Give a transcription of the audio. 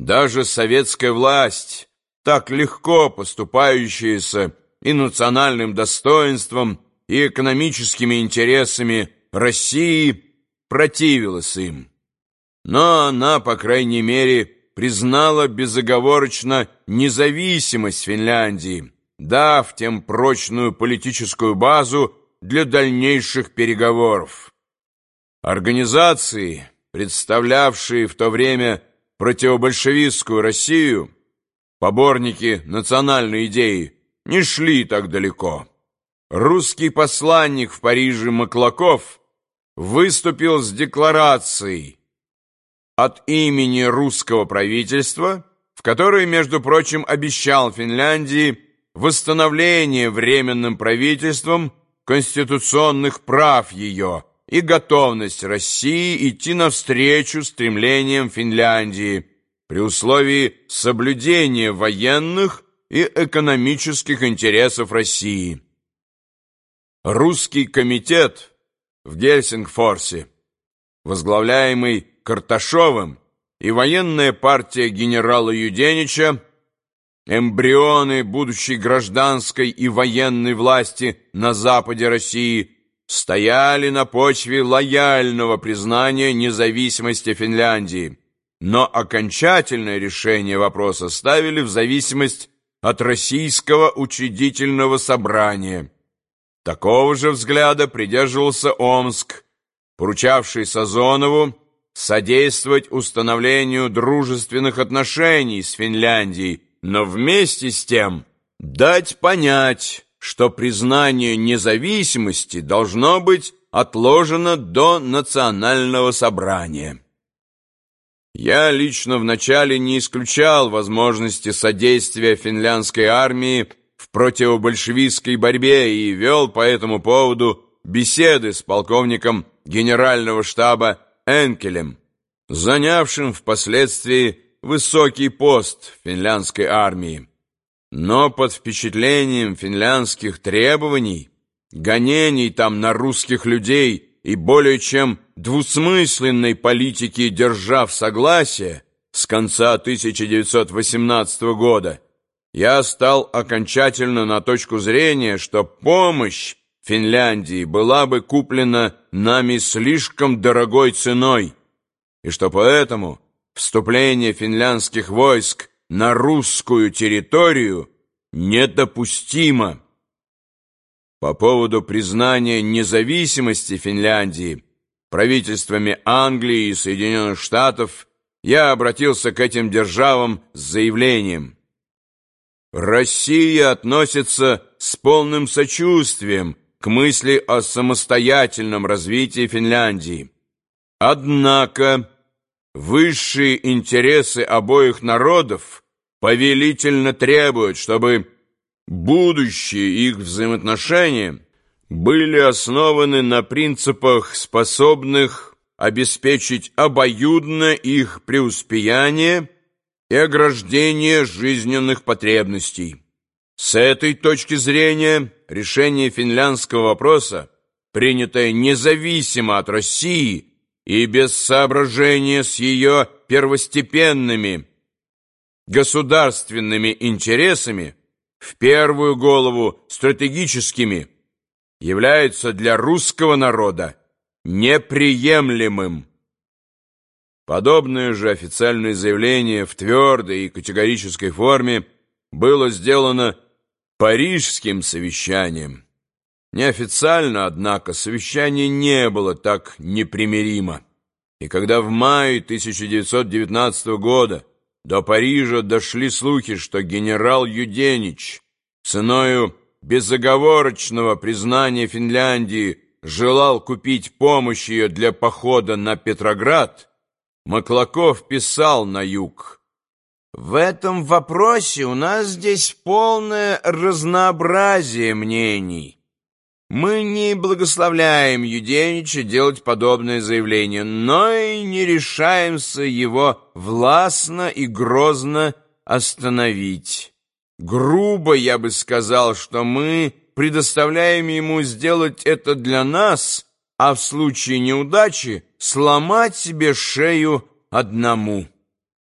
Даже советская власть, так легко поступающаяся и национальным достоинством, и экономическими интересами России, противилась им. Но она, по крайней мере, признала безоговорочно независимость Финляндии, дав тем прочную политическую базу для дальнейших переговоров. Организации, представлявшие в то время противобольшевистскую Россию, поборники национальной идеи, не шли так далеко. Русский посланник в Париже Маклаков выступил с декларацией от имени русского правительства, в которой, между прочим, обещал Финляндии восстановление временным правительством конституционных прав ее и готовность России идти навстречу стремлениям Финляндии при условии соблюдения военных и экономических интересов России. Русский комитет в Гельсингфорсе, возглавляемый Карташовым, и военная партия генерала Юденича, эмбрионы будущей гражданской и военной власти на западе России – стояли на почве лояльного признания независимости Финляндии, но окончательное решение вопроса ставили в зависимость от Российского учредительного собрания. Такого же взгляда придерживался Омск, поручавший Сазонову содействовать установлению дружественных отношений с Финляндией, но вместе с тем дать понять, что признание независимости должно быть отложено до национального собрания. Я лично вначале не исключал возможности содействия финляндской армии в противобольшевистской борьбе и вел по этому поводу беседы с полковником генерального штаба Энкелем, занявшим впоследствии высокий пост финляндской армии. Но под впечатлением финляндских требований, гонений там на русских людей и более чем двусмысленной политики держав согласия с конца 1918 года, я стал окончательно на точку зрения, что помощь Финляндии была бы куплена нами слишком дорогой ценой, и что поэтому вступление финляндских войск на русскую территорию недопустимо. По поводу признания независимости Финляндии правительствами Англии и Соединенных Штатов я обратился к этим державам с заявлением. Россия относится с полным сочувствием к мысли о самостоятельном развитии Финляндии. Однако высшие интересы обоих народов повелительно требуют, чтобы будущие их взаимоотношения были основаны на принципах, способных обеспечить обоюдно их преуспеяние и ограждение жизненных потребностей. С этой точки зрения решение финляндского вопроса, принятое независимо от России, и без соображения с ее первостепенными государственными интересами, в первую голову стратегическими, является для русского народа неприемлемым. Подобное же официальное заявление в твердой и категорической форме было сделано Парижским совещанием. Неофициально, однако, совещание не было так непримиримо. И когда в мае 1919 года до Парижа дошли слухи, что генерал Юденич ценою безоговорочного признания Финляндии желал купить помощь ее для похода на Петроград, Маклаков писал на юг. «В этом вопросе у нас здесь полное разнообразие мнений». Мы не благословляем Юденича делать подобное заявление, но и не решаемся его властно и грозно остановить. Грубо я бы сказал, что мы предоставляем ему сделать это для нас, а в случае неудачи сломать себе шею одному.